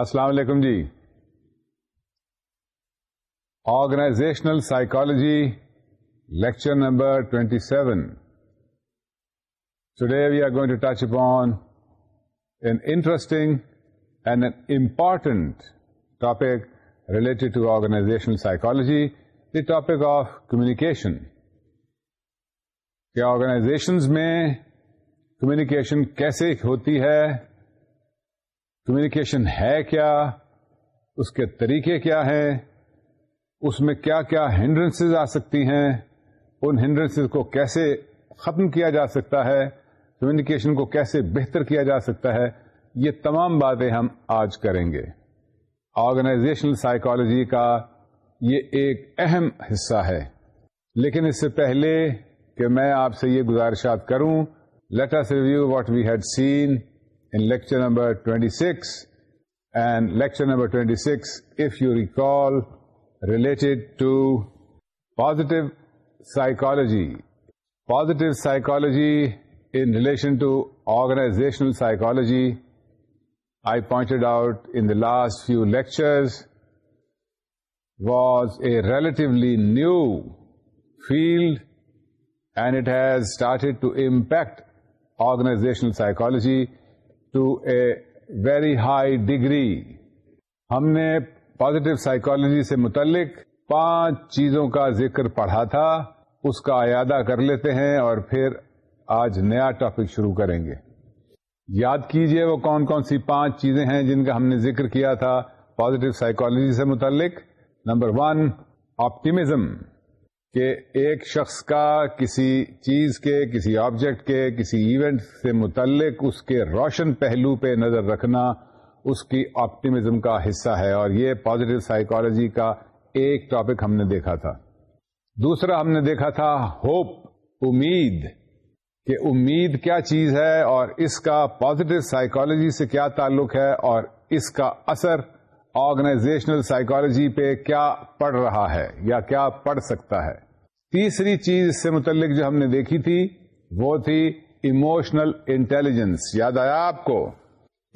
السلام علیکم جی organisational psychology lecture number twenty seven today we are going to touch upon an interesting and an important topic related to organisational psychology the topic of communication کہ organisations میں communication کیسے ہوتی ہے communication ہے کیا اس کے طریقے کیا ہیں اس میں کیا کیا ہینڈرنس آ سکتی ہیں ان ہینڈرنسز کو کیسے ختم کیا جا سکتا ہے کمیونیکیشن کو کیسے بہتر کیا جا سکتا ہے یہ تمام باتیں ہم آج کریں گے آرگنائزیشنل سائیکالوجی کا یہ ایک اہم حصہ ہے لیکن اس سے پہلے کہ میں آپ سے یہ گزارشات کروں let us review what we had seen in lecture number 26, and lecture number 26, if you recall, related to positive psychology. Positive psychology in relation to organizational psychology, I pointed out in the last few lectures, was a relatively new field, and it has started to impact organizational psychology to a very high degree ہم نے positive psychology سے متعلق پانچ چیزوں کا ذکر پڑھا تھا اس کا اعادہ کر لیتے ہیں اور پھر آج نیا ٹاپک شروع کریں گے یاد کیجئے وہ کون کون سی پانچ چیزیں ہیں جن کا ہم نے ذکر کیا تھا پازیٹو سائیکولوجی سے متعلق نمبر ون آپٹیمزم کہ ایک شخص کا کسی چیز کے کسی آبجیکٹ کے کسی ایونٹ سے متعلق اس کے روشن پہلو پہ نظر رکھنا اس کی آپٹیمزم کا حصہ ہے اور یہ پازیٹو سائیکالوجی کا ایک ٹاپک ہم نے دیکھا تھا دوسرا ہم نے دیکھا تھا ہوپ امید کہ امید کیا چیز ہے اور اس کا پازیٹو سائیکالوجی سے کیا تعلق ہے اور اس کا اثر آرگنائزیشنل سائیکالوجی پہ کیا پڑ رہا ہے یا کیا پڑ سکتا ہے تیسری چیز سے متعلق جو ہم نے دیکھی تھی وہ تھی ایموشنل انٹیلیجنس یاد آیا آپ کو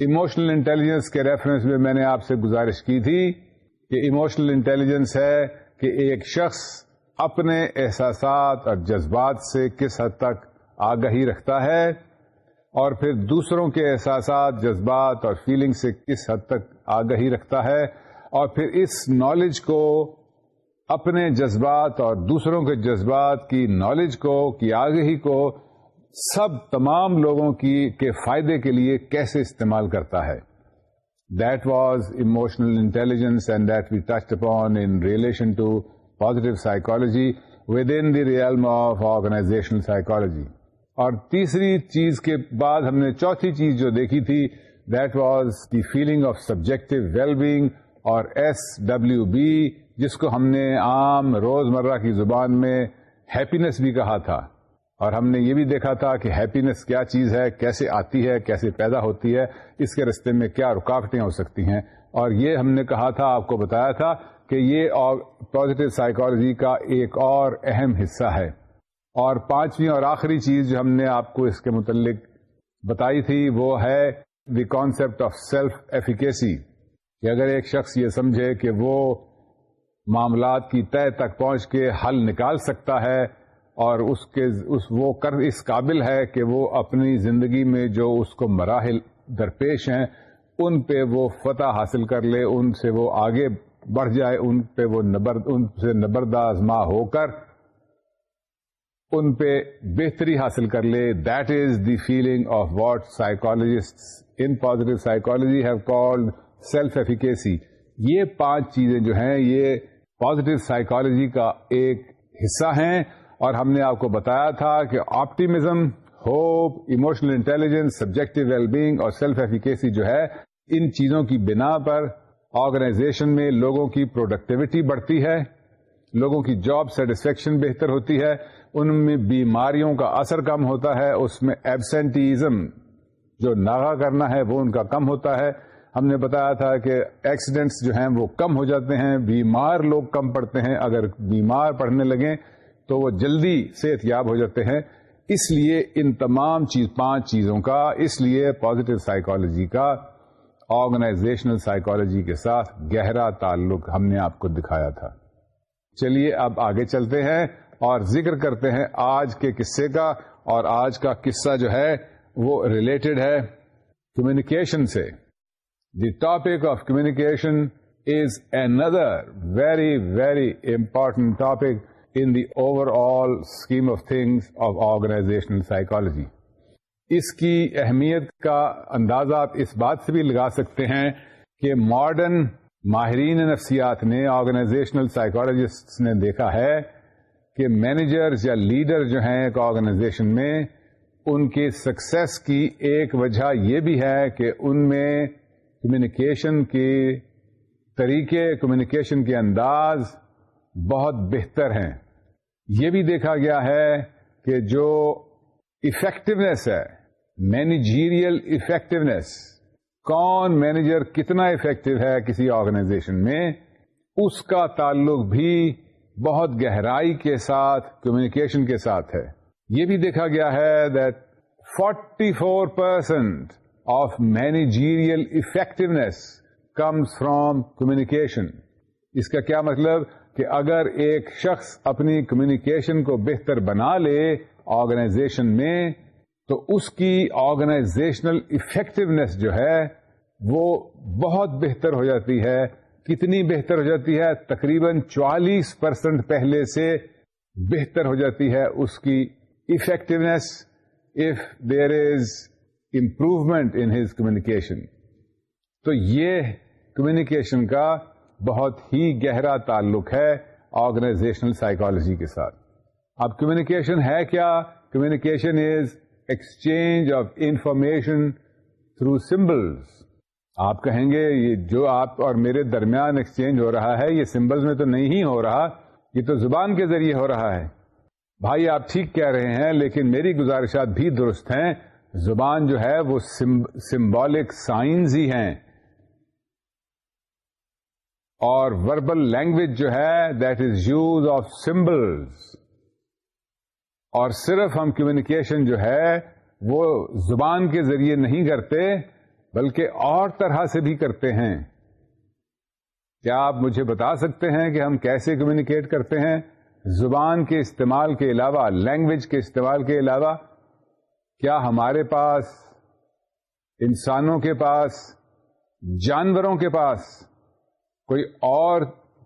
ایموشنل انٹیلیجنس کے ریفرنس میں میں نے آپ سے گزارش کی تھی کہ ایموشنل انٹیلیجنس ہے کہ ایک شخص اپنے احساسات اور جذبات سے کس حد تک آگاہی رکھتا ہے اور پھر دوسروں کے احساسات جذبات اور فیلنگ سے کس حد تک آگاہی رکھتا ہے اور پھر اس نالج کو اپنے جذبات اور دوسروں کے جذبات کی نالج کو کی آگہی کو سب تمام لوگوں کی کے فائدے کے لیے کیسے استعمال کرتا ہے that was emotional intelligence and that we touch upon in relation to positive psychology within the realm of organisational psychology اور تیسری چیز کے بعد ہم نے چوتھی چیز جو دیکھی تھی that was the feeling of subjective well being اور ایس ڈبلو بی جس کو ہم نے عام روزمرہ کی زبان میں ہیپینس بھی کہا تھا اور ہم نے یہ بھی دیکھا تھا کہ ہیپینس کیا چیز ہے کیسے آتی ہے کیسے پیدا ہوتی ہے اس کے رستے میں کیا رکاوٹیں ہو سکتی ہیں اور یہ ہم نے کہا تھا آپ کو بتایا تھا کہ یہ پوزیٹیو سائیکالوجی کا ایک اور اہم حصہ ہے اور پانچویں اور آخری چیز جو ہم نے آپ کو اس کے متعلق بتائی تھی وہ ہے the concept of self efficacy کہ اگر ایک شخص یہ سمجھے کہ وہ معاملات کی طے تک پہنچ کے حل نکال سکتا ہے اور اس کے اس وہ کر اس قابل ہے کہ وہ اپنی زندگی میں جو اس کو مراحل درپیش ہیں ان پہ وہ فتح حاصل کر لے ان سے وہ آگے بڑھ جائے ان پہ وہ نبرد آزما ہو کر ان پہ بہتری حاصل کر لے that is the feeling of what psychologist in positive psychology have called self efficacy یہ پانچ چیزیں جو ہیں یہ پازیٹو سائیکالوجی کا ایک حصہ ہیں اور ہم نے آپ کو بتایا تھا کہ optimism hope emotional intelligence subjective well being اور سیلف ایفیکیسی جو ہے ان چیزوں کی بنا پر آرگنائزیشن میں لوگوں کی پروڈکٹیوٹی بڑھتی ہے لوگوں کی جاب سیٹسفیکشن بہتر ہوتی ہے ان میں بیماریوں کا اثر کم ہوتا ہے اس میں ایبسینٹیزم جو ناغا کرنا ہے وہ ان کا کم ہوتا ہے ہم نے بتایا تھا کہ ایکسیڈنٹس جو ہیں وہ کم ہو جاتے ہیں بیمار لوگ کم پڑتے ہیں اگر بیمار پڑھنے لگیں تو وہ جلدی صحت یاب ہو جاتے ہیں اس لیے ان تمام چیز پانچ چیزوں کا اس لیے پازیٹو سائیکالوجی کا آرگنائزیشنل سائیکالوجی کے ساتھ گہرا تعلق ہم نے آپ کو دکھایا تھا چلیے اب آگے چلتے ہیں اور ذکر کرتے ہیں آج کے قصے کا اور آج کا قصہ جو ہے وہ ریلیٹڈ ہے کمیونیکیشن سے the topic of communication is another very very very topic topic in the overall scheme of things of اس کی اہمیت کا اندازہ آپ اس بات سے بھی لگا سکتے ہیں کہ ماڈرن ماہرین نفسیات نے آرگنائزیشنل سائیکولوجسٹ نے دیکھا ہے کہ مینیجرز یا لیڈر جو ہیں ایک آرگنائزیشن میں ان کے سکسیس کی ایک وجہ یہ بھی ہے کہ ان میں کمیونیکیشن کے طریقے کمیونیکیشن کے انداز بہت بہتر ہیں یہ بھی دیکھا گیا ہے کہ جو افیکٹونیس ہے مینیجیریل افیکٹونیس کون مینیجر کتنا افیکٹو ہے کسی آرگنائزیشن میں اس کا تعلق بھی بہت گہرائی کے ساتھ کمیونیکیشن کے ساتھ ہے یہ بھی دیکھا گیا ہے that forty four percent of managerial effectiveness comes from communication اس کا کیا مطلب کہ اگر ایک شخص اپنی کمیونیکیشن کو بہتر بنا لے آرگنائزیشن میں تو اس کی آرگنائزیشنل افیکٹونیس جو ہے وہ بہت بہتر ہو جاتی ہے کتنی بہتر ہو جاتی ہے تقریباً چوالیس پرسینٹ پہلے سے بہتر ہو جاتی ہے اس کی effectiveness if there is improvement in his communication تو یہ کمیونیکیشن کا بہت ہی گہرا تعلق ہے آرگنائزیشنل سائیکولوجی کے ساتھ اب کمیونیکیشن ہے کیا communication is exchange of information through symbols آپ کہیں گے یہ جو آپ اور میرے درمیان ایکسچینج ہو رہا ہے یہ سمبلس میں تو نہیں ہی ہو رہا یہ تو زبان کے ذریعے ہو رہا ہے بھائی آپ ٹھیک کہہ رہے ہیں لیکن میری گزارشات بھی درست ہیں زبان جو ہے وہ سمبولک سائنز ہی ہیں اور وربل لینگویج جو ہے that is use of symbols اور صرف ہم کمیونیکیشن جو ہے وہ زبان کے ذریعے نہیں کرتے بلکہ اور طرح سے بھی کرتے ہیں کیا آپ مجھے بتا سکتے ہیں کہ ہم کیسے کمیونیکیٹ کرتے ہیں زبان کے استعمال کے علاوہ لینگویج کے استعمال کے علاوہ کیا ہمارے پاس انسانوں کے پاس جانوروں کے پاس کوئی اور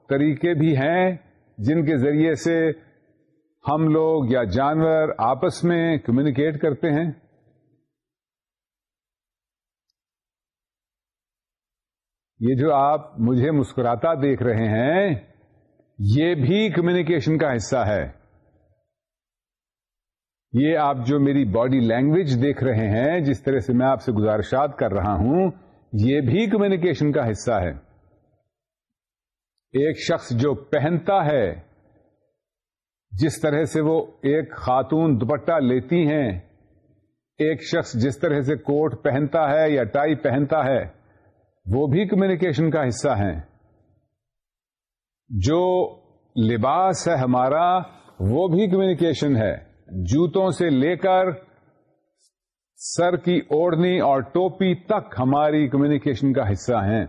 طریقے بھی ہیں جن کے ذریعے سے ہم لوگ یا جانور آپس میں کمیونیکیٹ کرتے ہیں یہ جو آپ مجھے مسکراتا دیکھ رہے ہیں یہ بھی کمیونیکیشن کا حصہ ہے یہ آپ جو میری باڈی لینگویج دیکھ رہے ہیں جس طرح سے میں آپ سے گزارشات کر رہا ہوں یہ بھی کمیونیکیشن کا حصہ ہے ایک شخص جو پہنتا ہے جس طرح سے وہ ایک خاتون دوپٹہ لیتی ہیں ایک شخص جس طرح سے کوٹ پہنتا ہے یا ٹائی پہنتا ہے وہ بھی کمیونیکیشن کا حصہ ہے جو لباس ہے ہمارا وہ بھی کمیونیکیشن ہے جوتوں سے لے کر سر کی اوڑنی اور ٹوپی تک ہماری کمیونیکیشن کا حصہ ہیں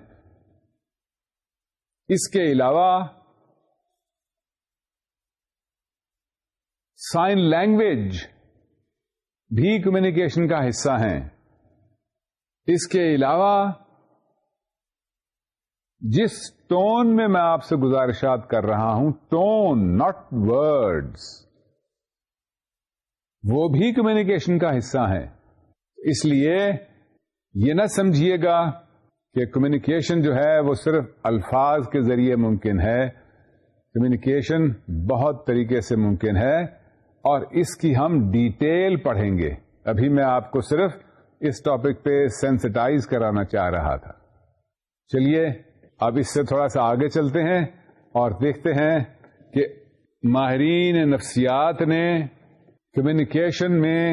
اس کے علاوہ سائن لینگویج بھی کمیونیکیشن کا حصہ ہیں اس کے علاوہ جس ٹون میں میں آپ سے گزارشات کر رہا ہوں ٹون ناٹ ورڈز وہ بھی کمیونیکیشن کا حصہ ہیں اس لیے یہ نہ سمجھیے گا کہ کمیونیکیشن جو ہے وہ صرف الفاظ کے ذریعے ممکن ہے کمیونیکیشن بہت طریقے سے ممکن ہے اور اس کی ہم ڈیٹیل پڑھیں گے ابھی میں آپ کو صرف اس ٹاپک پہ سینسٹائز کرانا چاہ رہا تھا چلیے اب اس سے تھوڑا سا آگے چلتے ہیں اور دیکھتے ہیں کہ ماہرین نفسیات نے کمیونیکیشن میں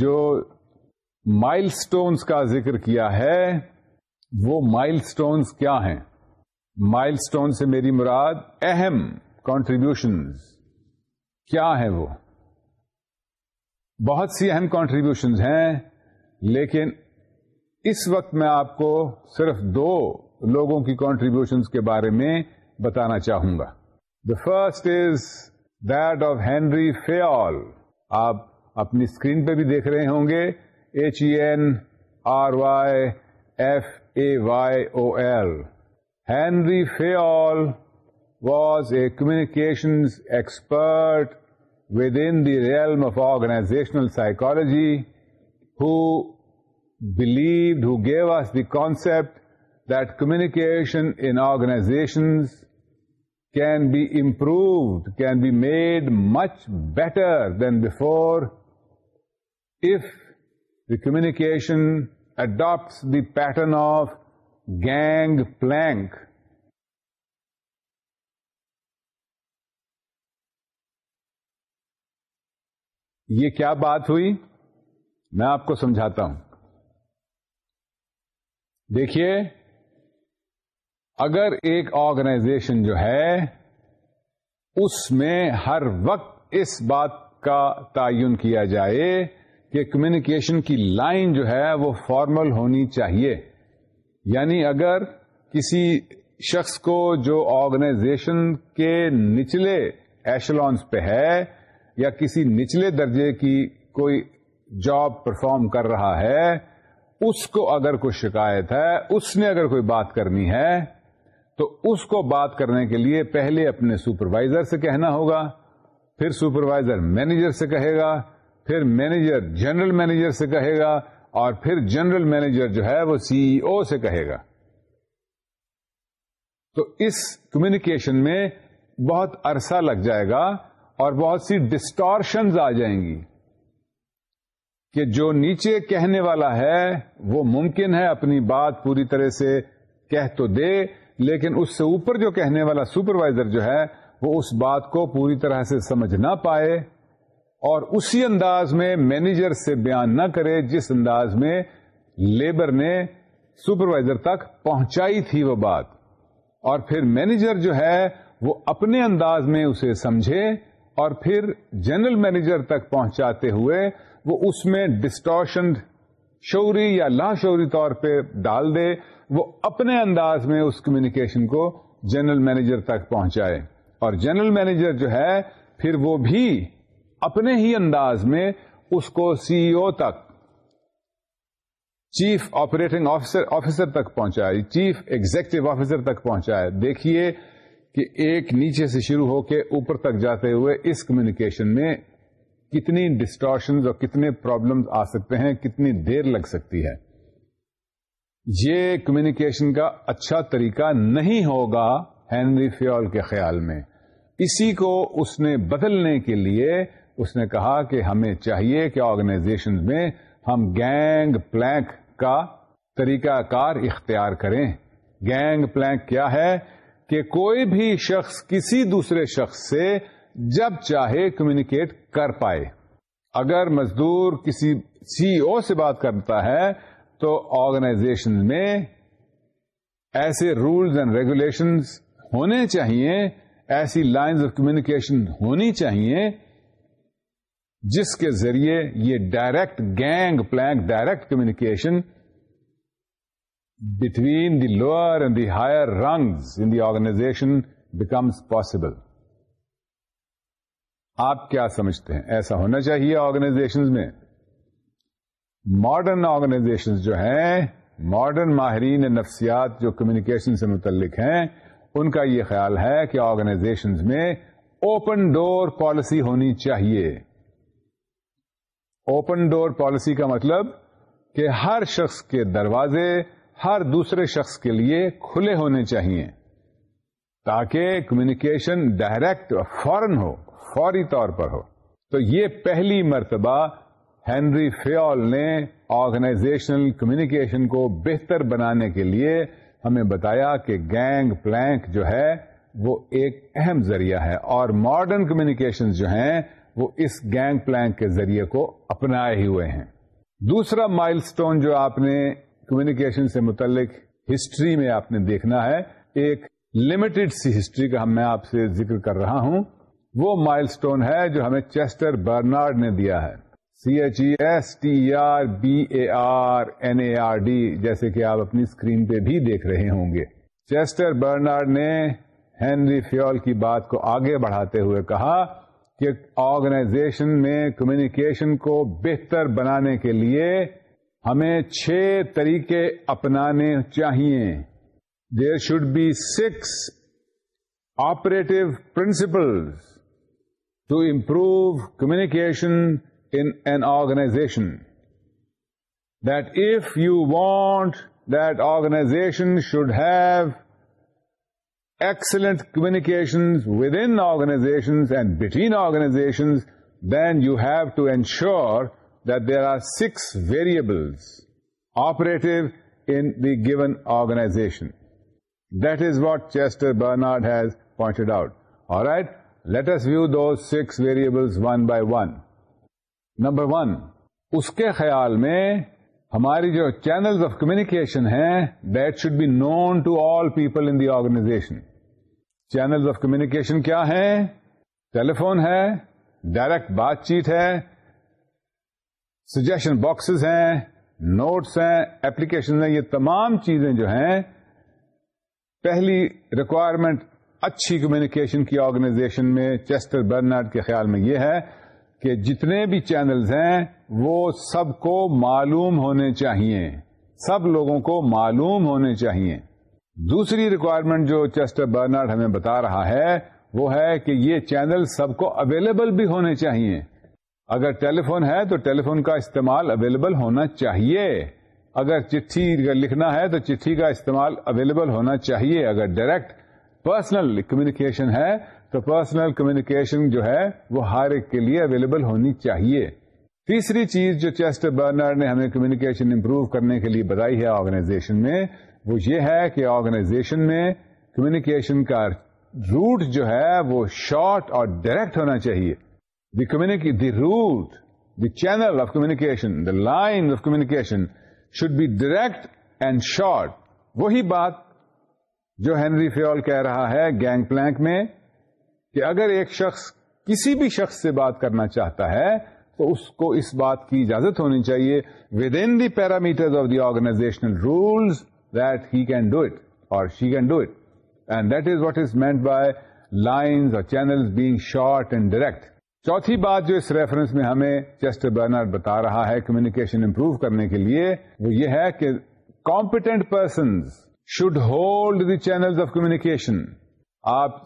جو مائل اسٹونس کا ذکر کیا ہے وہ مائل اسٹونس کیا ہیں مائل اسٹون سے میری مراد اہم کانٹریبیوشن کیا ہے وہ بہت سی اہم کانٹریبیوشن ہیں لیکن اس وقت میں آپ کو صرف دو لوگوں کی کانٹریبیوشن کے بارے میں بتانا چاہوں گا the first is that of Henry Fayol آپ اپنی اسکرین پہ بھی دیکھ رہے ہوں گے H E N R Y F A Y O L Henry Fayol was a communication expert within the realm of organizational psychology who believe who gave us the concept that communication in organizations can be improve can be made much better than before if the communication adopt the pattern of gang plank یہ کیا بات ہوئی میں آپ کو سمجھاتا ہوں دیکھیے اگر ایک آرگنائزیشن جو ہے اس میں ہر وقت اس بات کا تعین کیا جائے کہ کمیونیکیشن کی لائن جو ہے وہ فارمل ہونی چاہیے یعنی اگر کسی شخص کو جو آرگنائزیشن کے نچلے ایشلانس پہ ہے یا کسی نچلے درجے کی کوئی جاب پرفارم کر رہا ہے اس کو اگر کوئی شکایت ہے اس نے اگر کوئی بات کرنی ہے تو اس کو بات کرنے کے لیے پہلے اپنے سپروائزر سے کہنا ہوگا پھر سپروائزر مینیجر سے کہے گا پھر مینیجر جنرل مینیجر سے کہے گا اور پھر جنرل مینیجر جو ہے وہ سی او سے کہے گا تو اس کمیونیکیشن میں بہت عرصہ لگ جائے گا اور بہت سی ڈسٹارشنز آ جائیں گی کہ جو نیچے کہنے والا ہے وہ ممکن ہے اپنی بات پوری طرح سے کہہ تو دے لیکن اس سے اوپر جو کہنے والا سپروائزر جو ہے وہ اس بات کو پوری طرح سے سمجھ نہ پائے اور اسی انداز میں مینیجر سے بیان نہ کرے جس انداز میں لیبر نے سپروائزر تک پہنچائی تھی وہ بات اور پھر مینیجر جو ہے وہ اپنے انداز میں اسے سمجھے اور پھر جنرل مینیجر تک پہنچاتے ہوئے وہ اس میں ڈسٹوشن شوری یا لاشوری طور پہ ڈال دے وہ اپنے انداز میں اس کمیونیکیشن کو جنرل مینیجر تک پہنچائے اور جنرل مینیجر جو ہے پھر وہ بھی اپنے ہی انداز میں اس کو سی او تک چیف آپریٹنگ آفیسر تک پہنچائے چیف ایگزیکٹو آفیسر تک پہنچائے دیکھیے کہ ایک نیچے سے شروع ہو کے اوپر تک جاتے ہوئے اس کمیونیکیشن میں کتنی ڈسٹارشنز اور کتنے پرابلم آ سکتے ہیں کتنی دیر لگ سکتی ہے یہ کمیونیکیشن کا اچھا طریقہ نہیں ہوگا ہینری فیول کے خیال میں اسی کو اس نے بدلنے کے لیے اس نے کہا کہ ہمیں چاہیے کہ آرگنائزیشن میں ہم گینگ پلینک کا طریقہ کار اختیار کریں گینگ پلینک کیا ہے کہ کوئی بھی شخص کسی دوسرے شخص سے جب چاہے کمیونیکیٹ کر پائے اگر مزدور کسی سی او سے بات کرتا ہے تو آرگنائزیشن میں ایسے رولز اینڈ ریگولیشن ہونے چاہیے ایسی لائنز آف کمیونیکیشن ہونی چاہیے جس کے ذریعے یہ direct gang plank direct communication between the lower and the higher rungs in the organization becomes possible آپ کیا سمجھتے ہیں ایسا ہونا چاہیے آرگنائزیشن میں ماڈرن آرگنائزیشن جو ہیں ماڈرن ماہرین نفسیات جو کمیونیکیشن سے متعلق ہیں ان کا یہ خیال ہے کہ آرگنائزیشن میں اوپن ڈور پالیسی ہونی چاہیے اوپن ڈور پالیسی کا مطلب کہ ہر شخص کے دروازے ہر دوسرے شخص کے لیے کھلے ہونے چاہیے تاکہ کمیونیکیشن ڈائریکٹ فورن ہو فوری طور پر ہو تو یہ پہلی مرتبہ ہینری فیول نے آرگنائزیشنل کمیونیکیشن کو بہتر بنانے کے لیے ہمیں بتایا کہ گینگ پلینک جو ہے وہ ایک اہم ذریعہ ہے اور ماڈرن کمیونیکیشن جو ہیں وہ اس گینگ پلانک کے ذریعے کو اپنا ہی ہوئے ہیں دوسرا مائل سٹون جو آپ نے کمیونیکیشن سے متعلق ہسٹری میں آپ نے دیکھنا ہے ایک لمیٹڈ سی ہسٹری کا میں آپ سے ذکر کر رہا ہوں وہ مائل سٹون ہے جو ہمیں چیسٹر برنارڈ نے دیا ہے C H E S T R B A R N A R D جیسے کہ آپ اپنی اسکرین پہ بھی دیکھ رہے ہوں گے چیسٹر برنارڈ نے ہینری فیول کی بات کو آگے بڑھاتے ہوئے کہا کہ آرگنائزیشن میں کمیونیکیشن کو بہتر بنانے کے لیے ہمیں چھ طریقے اپنانے چاہیے there should be six operative principles to improve communication in an organization, that if you want that organization should have excellent communications within organizations and between organizations, then you have to ensure that there are 6 variables operative in the given organization. That is what Chester Bernard has pointed out. All right, let us view those 6 variables one by one. Number one اس کے خیال میں ہماری جو channels of communication ہے that should be known to all people in the organization channels of communication کیا ہے telephone ہے direct بات چیت ہے سجیشن باکسز ہیں نوٹس ہیں اپلیکیشن ہیں یہ تمام چیزیں جو ہیں پہلی ریکوائرمنٹ اچھی کمیونیکیشن کی آرگنائزیشن میں چیسٹر برنارڈ کے خیال میں یہ ہے کہ جتنے بھی چینلز ہیں وہ سب کو معلوم ہونے چاہیے سب لوگوں کو معلوم ہونے چاہیے دوسری ریکوائرمنٹ جو چیسٹر برنارڈ ہمیں بتا رہا ہے وہ ہے کہ یہ چینل سب کو اویلیبل بھی ہونے چاہیے اگر ٹیلی فون ہے تو ٹیلی فون کا استعمال اویلیبل ہونا چاہیے اگر چٹھی لکھنا ہے تو چٹھی کا استعمال اویلیبل ہونا چاہیے اگر ڈائریکٹ پرسنل کمیونیکیشن ہے تو پرسنل کمیونیکیشن جو ہے وہ ہر ایک کے لیے اویلیبل ہونی چاہیے تیسری چیز جو چیسٹر برنر نے ہمیں کمیونیکیشن امپروو کرنے کے لیے بتائی ہے آرگنائزیشن میں وہ یہ ہے کہ آرگنائزیشن میں کمیونیکیشن کا روٹ جو ہے وہ شارٹ اور ڈائریکٹ ہونا چاہیے the کمیونکی the route the channel of communication the line of communication should be direct and short وہی بات جو ہینری فیول کہہ رہا ہے گینگ پلانک میں کہ اگر ایک شخص کسی بھی شخص سے بات کرنا چاہتا ہے تو اس کو اس بات کی اجازت ہونی چاہیے within the parameter of the organizational rules that he can do it اور she can do it and that is what is meant by lines اور channel being short and direct چوتھی بات جو اس ریفرنس میں ہمیں چیسٹر برنر بتا رہا ہے کمیونیکیشن امپروو کرنے کے لیے وہ یہ ہے کہ competent persons should hold the channels of communication آپ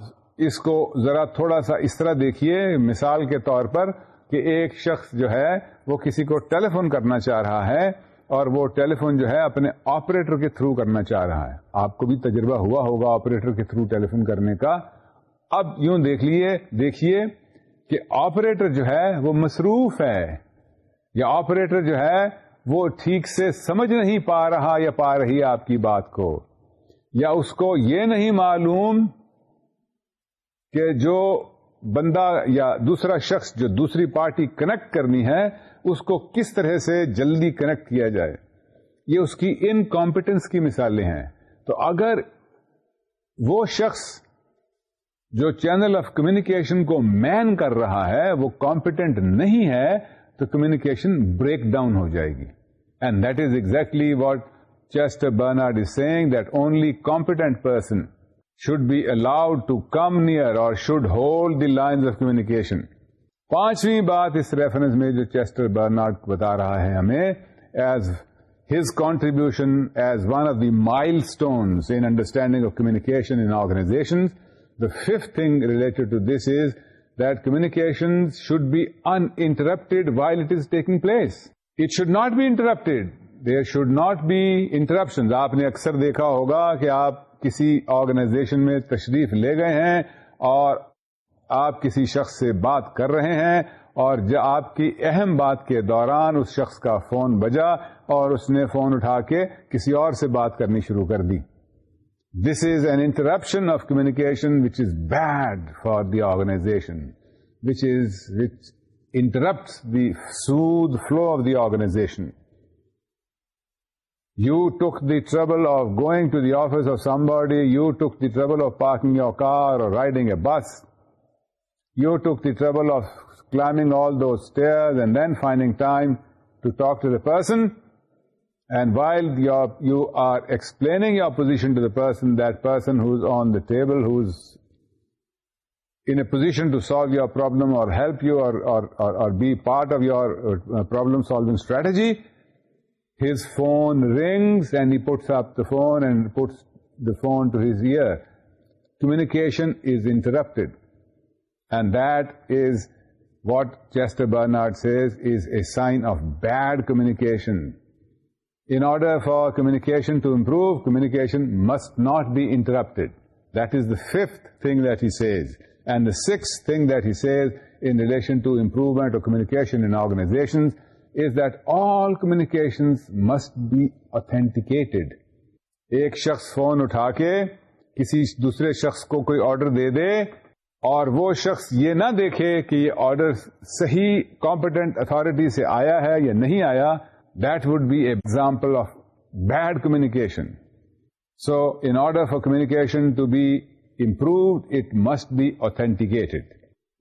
اس کو ذرا تھوڑا سا اس طرح دیکھیے مثال کے طور پر کہ ایک شخص جو ہے وہ کسی کو ٹیلی فون کرنا چاہ رہا ہے اور وہ ٹیلی فون جو ہے اپنے آپریٹر کے تھرو کرنا چاہ رہا ہے آپ کو بھی تجربہ ہوا ہوگا آپریٹر کے تھرو ٹیلی فون کرنے کا اب یوں دیکھ لیے دیکھیے کہ آپریٹر جو ہے وہ مصروف ہے یا آپریٹر جو ہے وہ ٹھیک سے سمجھ نہیں پا رہا یا پا رہی آپ کی بات کو یا اس کو یہ نہیں معلوم کہ جو بندہ یا دوسرا شخص جو دوسری پارٹی کنیکٹ کرنی ہے اس کو کس طرح سے جلدی کنیکٹ کیا جائے یہ اس کی انکمپٹنس کی مثالیں ہیں تو اگر وہ شخص جو چینل آف کمیونیکیشن کو مین کر رہا ہے وہ کمپیٹنٹ نہیں ہے تو کمیونیکیشن بریک ڈاؤن ہو جائے گی and that is exactly what Chester Bernard is saying that only competent person should be allowed to come near or should hold the lines of communication. پانچویں بات اس ریفرنس میں جو چیسٹر برنارڈ بتا رہا ہے ہمیں as his contribution as one of the milestones in understanding of communication in organization the fifth thing related to this is that communication should be uninterrupted while it is taking place it should not be interrupted there should not be interruption آپ نے اکثر دیکھا ہوگا کہ آپ کسی organization میں تشریف لے گئے ہیں اور آپ کسی شخص سے بات کر رہے ہیں اور جب آپ کی اہم بات کے دوران اس شخص کا فون بجا اور اس نے فون اٹھا کے کسی اور سے بات کرنی شروع کر دی this is an interruption of communication which is bad for the organization which is which interrupt the smooth flow of the organization You took the trouble of going to the office of somebody. You took the trouble of parking your car or riding a bus. You took the trouble of climbing all those stairs and then finding time to talk to the person. And while you are explaining your position to the person, that person who's on the table, who's in a position to solve your problem or help you or be part of your uh, problem-solving strategy, his phone rings and he puts up the phone and puts the phone to his ear. Communication is interrupted. And that is what Chester Bernard says is a sign of bad communication. In order for communication to improve, communication must not be interrupted. That is the fifth thing that he says. And the sixth thing that he says in relation to improvement of communication in organizations is that all communication must be آتھی ایک شخص phone اٹھا کے کسی دوسرے شخص کو کوئی order دے دے اور وہ شخص یہ نہ دیکھے کہ یہ آرڈر صحیح کمپٹنٹ اتارٹی سے آیا ہے یا نہیں آیا that would be example of bad communication so in order for communication to be improved it must be authenticated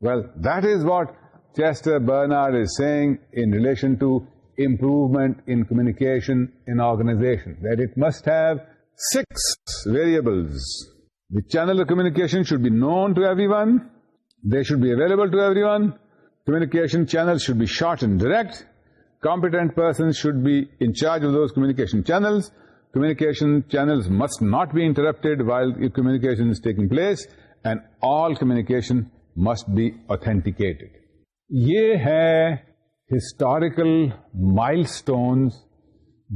well that is what Chester Bernard is saying in relation to improvement in communication in organization, that it must have 6 variables. The channel of communication should be known to everyone. They should be available to everyone. Communication channels should be short and direct. Competent persons should be in charge of those communication channels. Communication channels must not be interrupted while communication is taking place, and all communication must be authenticated. یہ ہے historical مائل stones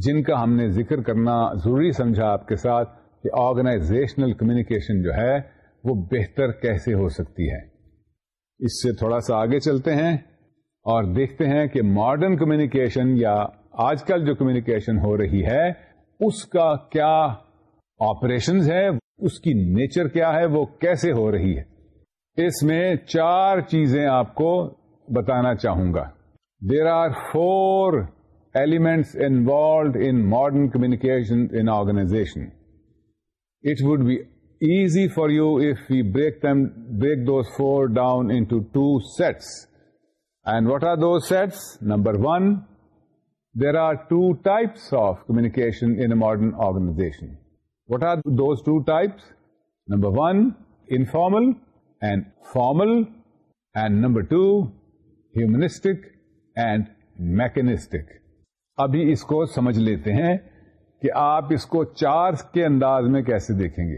جن کا ہم نے ذکر کرنا ضروری سمجھا آپ کے ساتھ کہ آرگنائزیشنل کمیونیکیشن جو ہے وہ بہتر کیسے ہو سکتی ہے اس سے تھوڑا سا آگے چلتے ہیں اور دیکھتے ہیں کہ ماڈرن کمیونیکیشن یا آج کل جو کمیونیکیشن ہو رہی ہے اس کا کیا آپریشن ہے اس کی نیچر کیا ہے وہ کیسے ہو رہی ہے اس میں چار چیزیں آپ کو بتانا چاہوں گا there are four elements involved in modern communication in organization it would be easy for you if you break them break those four down into sets and what are those sets number one there are two types of communication in modern organization what are those two types number one informal and formal and number two humanistic and mechanistic ابھی اس کو سمجھ لیتے ہیں کہ آپ اس کو چار کے انداز میں کیسے دیکھیں گے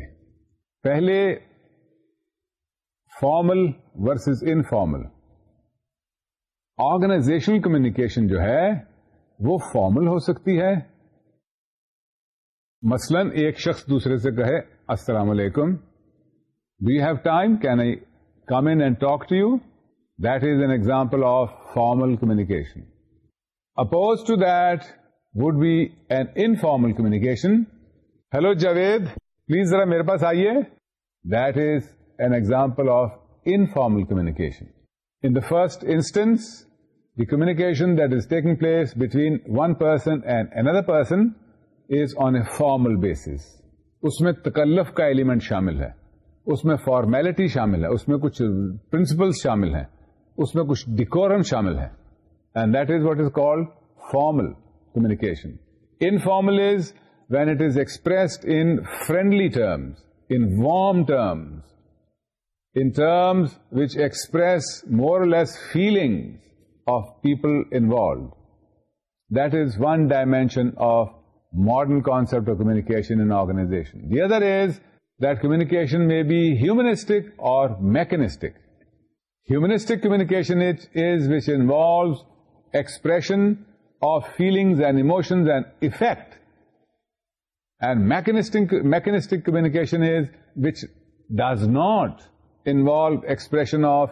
پہلے formal versus informal organization communication جو ہے وہ فارمل ہو سکتی ہے مثلا ایک شخص دوسرے سے کہے السلام علیکم do you have time can I come and talk to you example of formal communication. Opposed to that would be an informal communication. Hello Javed please ذرا میرے پاس آئیے that is an example of informal communication. In the first instance the communication that is taking place between one person and another person is on a formal basis. اس میں تکلف کا element شامل ہے اس میں فارمیلٹی شامل ہے اس میں کچھ پرنسپلس شامل ہیں اس میں کچھ ڈیکورم شامل ہے and that is what is call formal communication informal is when it is expressed in friendly terms in warm terms in terms which express more less feeling of people involved that is one dimension of modern concept of communication in organization other is that communication may be humanistic اور mechanistic humanistic communication expression of feelings and emotions and mechanistic کمیکیشنوالو expression of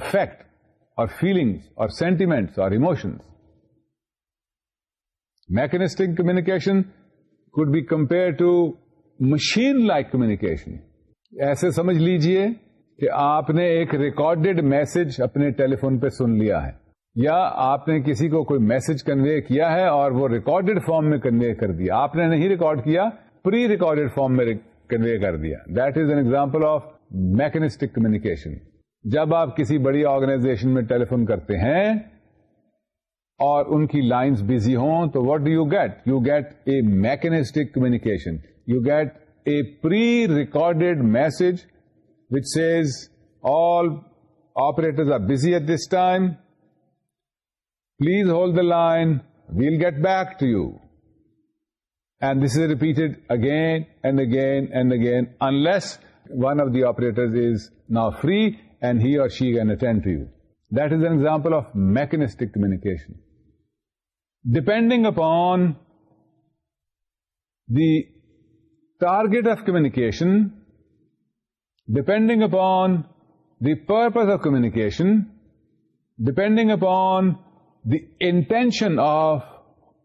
affect اور feelings اور sentiments اور emotions mechanistic communication could be compare to machine like communication ایسے سمجھ لیجیے کہ آپ نے ایک ریکارڈیڈ میسج اپنے ٹیلی فون پہ سن لیا ہے یا آپ نے کسی کو کوئی میسج کنوے کیا ہے اور وہ ریکارڈیڈ فارم میں کنوے کر دیا آپ نے نہیں ریکارڈ کیا پری ریکارڈیڈ فارم میں کنوے کر دیا that is an example of mechanistic communication جب آپ کسی بڑی آرگنائزیشن میں ٹیلی فون کرتے ہیں اور ان کی لائنز بزی ہوں تو what do you get you get a mechanistic communication you get a prerecorded message which says all operators are busy at this time. Please hold the line. We'll get back to you. And this is repeated again and again and again unless one of the operators is now free and he or she can attend to you. That is an example of mechanistic communication. Depending upon the target of communication, depending upon the purpose of communication, depending upon the intention of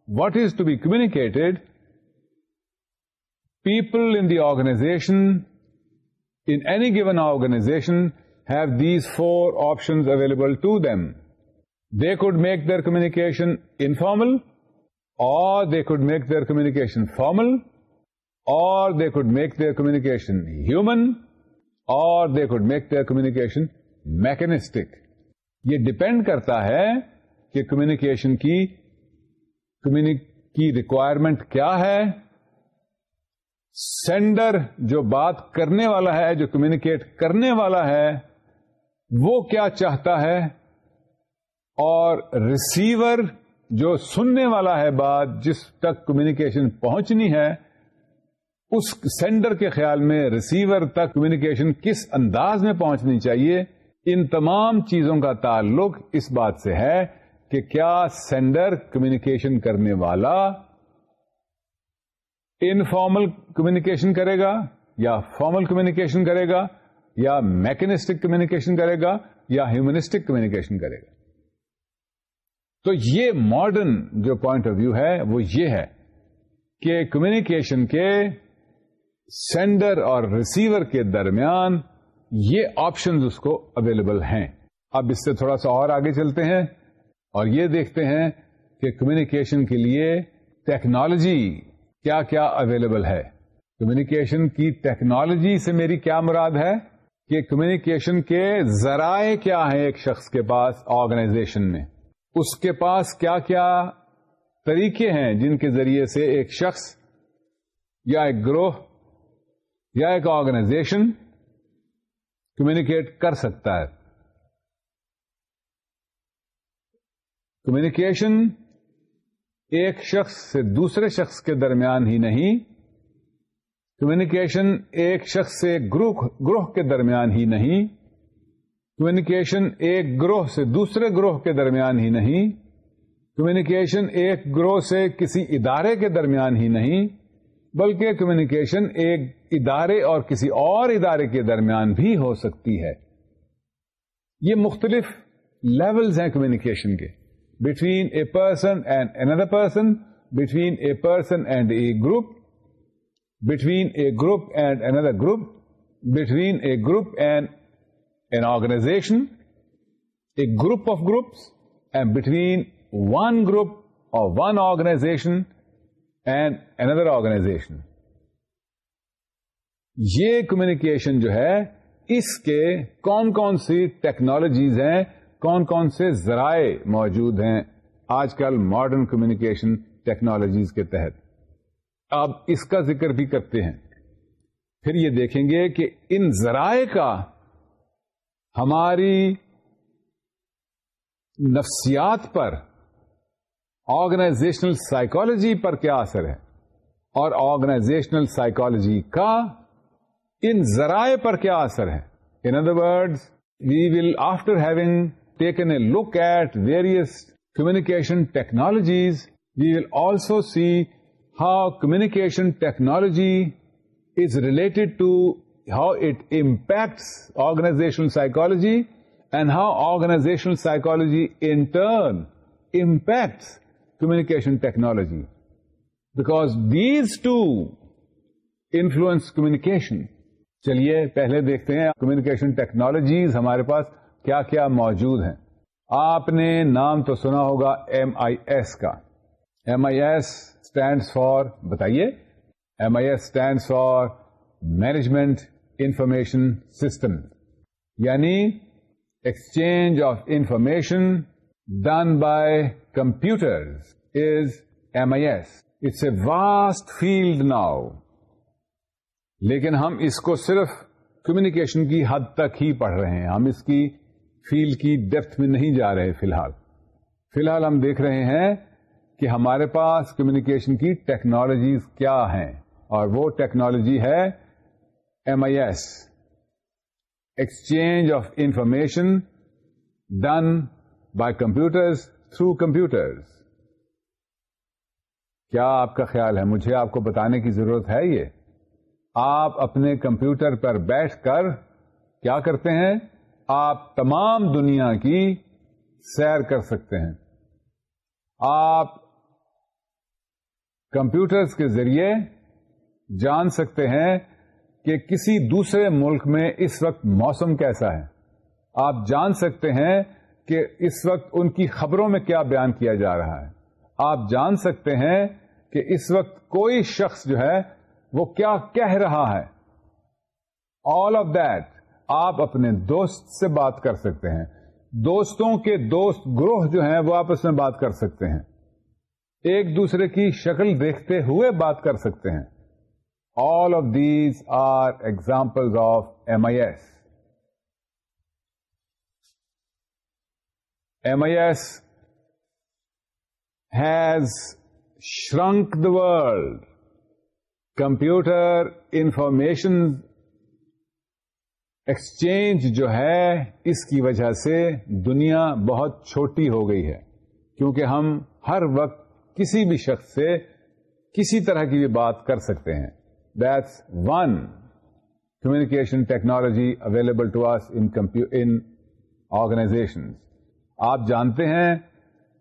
what is to be communicated, people in the organization, in any given organization, have these four options available to them. They could make their communication informal, or they could make their communication formal, or they could make their communication human, they could make their communication mechanistic یہ depend کرتا ہے کہ communication کی کی requirement کیا ہے sender جو بات کرنے والا ہے جو کمیونیکیٹ کرنے والا ہے وہ کیا چاہتا ہے اور ریسیور جو سننے والا ہے بات جس تک کمیونیکیشن پہنچنی ہے اس سینڈر کے خیال میں ریسیور تک کمیونیکیشن کس انداز میں پہنچنی چاہیے ان تمام چیزوں کا تعلق اس بات سے ہے کہ کیا سینڈر کمیونیکیشن کرنے والا انفارمل کمیونیکیشن کرے گا یا فارمل کمیونیکیشن کرے گا یا میکنسٹک کمیونیکیشن کرے گا یا ہیومنسٹک کمیونیکیشن کرے گا تو یہ ماڈرن جو پوائنٹ آف ویو ہے وہ یہ ہے کہ کمیونیکیشن کے سینڈر اور ریسیور کے درمیان یہ آپشن اس کو اویلیبل ہیں اب اس سے تھوڑا سا اور آگے چلتے ہیں اور یہ دیکھتے ہیں کہ کمیونیکیشن کے لیے ٹیکنالوجی کیا کیا اویلیبل ہے کمیونیکیشن کی ٹیکنالوجی سے میری کیا مراد ہے کہ کمیونیکیشن کے ذرائع کیا ہیں ایک شخص کے پاس آرگنائزیشن میں اس کے پاس کیا کیا طریقے ہیں جن کے ذریعے سے ایک شخص یا ایک گروہ یا ایک آرگنائزیشن کمیونیکیٹ کر سکتا ہے کمیونیکیشن ایک شخص سے دوسرے شخص کے درمیان ہی نہیں کمیونیکیشن ایک شخص سے گروہ گروہ کے درمیان ہی نہیں کمیونیکیشن ایک گروہ سے دوسرے گروہ کے درمیان ہی نہیں کمیونیکیشن ایک گروہ سے کسی ادارے کے درمیان ہی نہیں بلکہ کمیونیکیشن ایک ادارے اور کسی اور ادارے کے درمیان بھی ہو سکتی ہے یہ مختلف لیولز ہیں کمیونیکیشن کے between a person and another person between a person and a group between a group and another group between a group and an organization a group of groups and between one group اور one organization and another organization یہ communication جو ہے اس کے کون کون سی technologies ہیں کون کون سے ذرائع موجود ہیں آج کل ماڈرن کمیونیکیشن ٹیکنالوجیز کے تحت آپ اس کا ذکر بھی کرتے ہیں پھر یہ دیکھیں گے کہ ان ذرائع کا ہماری نفسیات پر آرگنائزیشنل سائیکولوجی پر کیا اثر ہے اور آرگنائزیشنل سائیکولوجی کا ان ذرائع پر کیا اثر ہے in other word we will after having taken a look at various communication technologies we will also see how communication technology is related to how it impacts organizational psychology and how organizational psychology in turn impacts communication technology because these two influence communication چلیے پہلے دیکھتے ہیں communication technologies ہمارے پاس کیا کیا موجود ہیں آپ نے نام تو سنا ہوگا ایم آئی ایس کا M I S stand for بتائیے M I S stand for management information system یعنی exchange of information done by computers is MIS. It's a vast field now. لیکن ہم اس کو صرف کمیونیکیشن کی حد تک ہی پڑھ رہے ہیں ہم اس کی فیلڈ کی ڈیپتھ میں نہیں جا رہے فی الحال فی الحال ہم دیکھ رہے ہیں کہ ہمارے پاس کمیونیکیشن کی ٹیکنالوجیز کیا ہیں اور وہ ٹیکنالوجی ہے M I S exchange of information done by computers through computers کیا آپ کا خیال ہے مجھے آپ کو بتانے کی ضرورت ہے یہ آپ اپنے کمپیوٹر پر بیٹھ کر کیا کرتے ہیں آپ تمام دنیا کی سیر کر سکتے ہیں آپ کمپیوٹرز کے ذریعے جان سکتے ہیں کہ کسی دوسرے ملک میں اس وقت موسم کیسا ہے آپ جان سکتے ہیں کہ اس وقت ان کی خبروں میں کیا بیان کیا جا رہا ہے آپ جان سکتے ہیں کہ اس وقت کوئی شخص جو ہے وہ کیا کہہ رہا ہے آل آف دیٹ آپ اپنے دوست سے بات کر سکتے ہیں دوستوں کے دوست گروہ جو ہیں وہ آپس میں بات کر سکتے ہیں ایک دوسرے کی شکل دیکھتے ہوئے بات کر سکتے ہیں all of these are example of M I S M I S has world. The world computer information exchange جو ہے اس کی وجہ سے دنیا بہت چھوٹی ہو گئی ہے کیونکہ ہم ہر وقت کسی بھی شخص سے کسی طرح کی بھی بات کر سکتے ہیں that's one communication technology available to us in organization آپ جانتے ہیں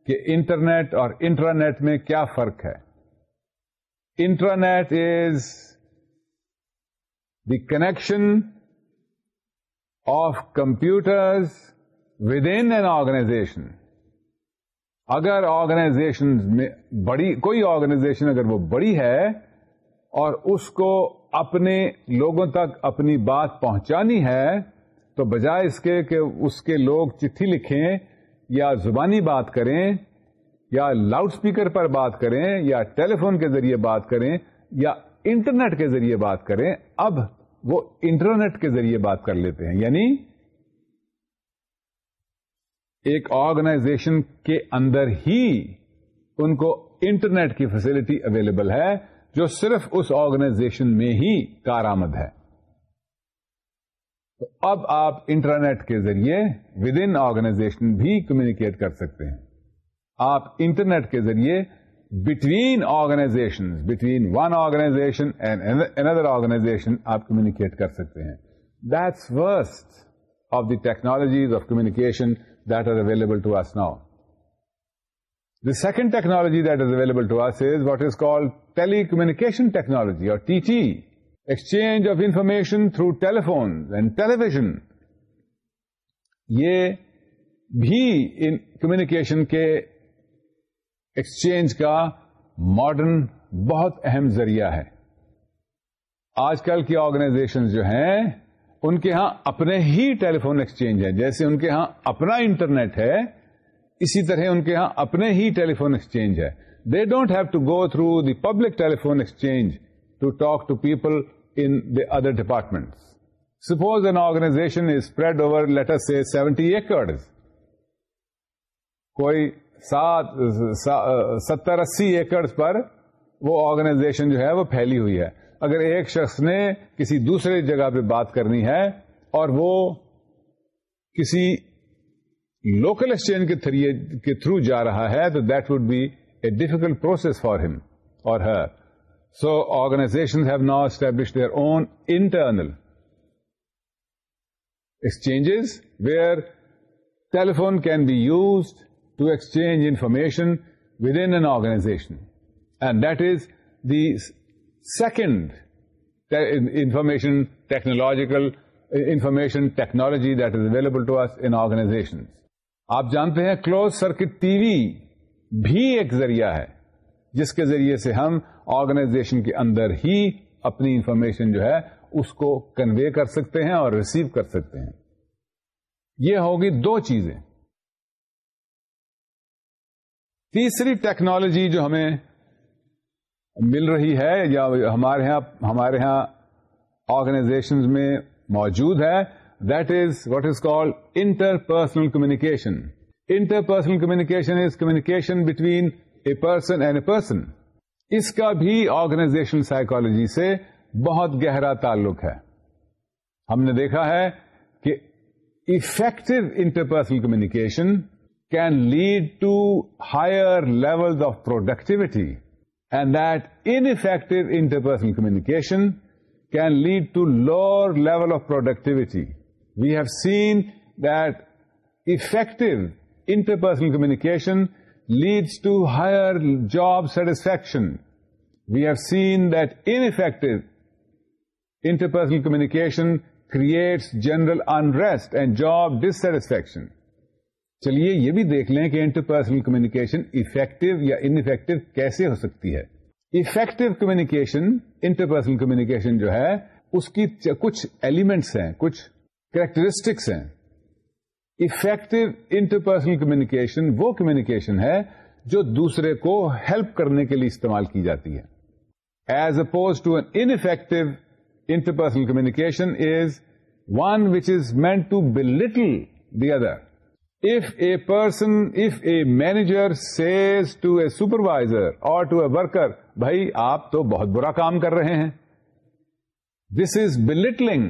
کہ انٹرنیٹ اور انٹرنیٹ میں کیا فرق ہے internet is the connection of computers within an organization اگر آرگنائزیشن میں بڑی کوئی آرگنائزیشن اگر وہ بڑی ہے اور اس کو اپنے لوگوں تک اپنی بات پہنچانی ہے تو بجائے اس کے کہ اس کے لوگ چٹھی لکھیں یا زبانی بات کریں یا لاؤڈ اسپیکر پر بات کریں یا ٹیلی فون کے ذریعے بات کریں یا انٹرنیٹ کے ذریعے بات کریں اب وہ انٹرنیٹ کے ذریعے بات کر لیتے ہیں یعنی ایک آرگنائزیشن کے اندر ہی ان کو انٹرنیٹ کی فیسلٹی اویلیبل ہے جو صرف اس آرگنائزیشن میں ہی کارآمد ہے تو اب آپ انٹرنیٹ کے ذریعے ود ان آرگنائزیشن بھی کمیونیکیٹ کر سکتے ہیں آپ انٹرنیٹ کے ذریعے between organization between one organization and another آپ کمیونیکیٹ کر سکتے ہیں that's first of the technologies of communication that are available to us now the second technology that is available to us is what is call telecommunication technology اور the exchange of information through telephone and television یہ بھی communication کے exchange کا modern بہت اہم ذریعہ ہے آج کل کی آرگنائزیشن جو ہیں ان کے ہاں اپنے ہی ٹیلیفون ایکسچینج ہے جیسے ان کے ہاں اپنا انٹرنیٹ ہے اسی طرح ان کے ہاں اپنے ہی ٹیلیفون ایکسچینج ہے they don't have to go through the public telephone exchange to talk to people in the other department suppose an organization سے سیونٹی ایکڑ کوئی سات ستر اسی ایکڑ پر وہ آرگنائزیشن جو ہے وہ پھیلی ہوئی ہے اگر ایک شخص نے کسی دوسرے جگہ پہ بات کرنی ہے اور وہ کسی لوکل ایکسچینج کے تھرو جا رہا ہے تو that would be a difficult process for ہم اور ہر organization have now established their own internal exchanges where telephone can be used to exchange information within organization and that is the second information technological information technology that is available to us in organization آپ جانتے ہیں close circuit T V بھی ایک ذریعہ ہے جس کے ذریعے سے ہم آرگنائزیشن کے اندر ہی اپنی انفارمیشن جو ہے اس کو کنوے کر سکتے ہیں اور ریسیو کر سکتے ہیں یہ ہوگی دو چیزیں تیسری ٹیکنالوجی جو ہمیں مل رہی ہے یا ہمارے ہاں ہمارے ہاں آرگنائزیشن میں موجود ہے that is what is call interpersonal communication interpersonal communication is communication between person and a person اس کا بھی آرگنائزیشن سائیکالوجی سے بہت گہرا تعلق ہے ہم نے دیکھا ہے کہ effective interpersonal communication can lead to higher level of productivity and that ineffective interpersonal communication can lead to lower level of productivity we have seen that effective interpersonal communication leads to higher job satisfaction we have seen that ineffective interpersonal communication creates general unrest and job dissatisfaction چلیے یہ بھی دیکھ لیں کہ interpersonal communication effective یا ineffective کیسے ہو سکتی ہے افیکٹو کمیونیکیشن انٹرپرسنل کمیونیکیشن جو ہے اس کی کچھ ایلیمنٹس ہیں کچھ کریکٹرسٹکس ہیں افیکٹو انٹرپرسنل کمیونیکیشن وہ کمیونیکیشن ہے جو دوسرے کو ہیلپ کرنے کے لیے استعمال کی جاتی ہے as opposed to an ineffective interpersonal communication is one which is meant to belittle the other of a person a manager says to a supervisor or to a worker بھائی آپ تو بہت برا کام کر رہے ہیں this is belittling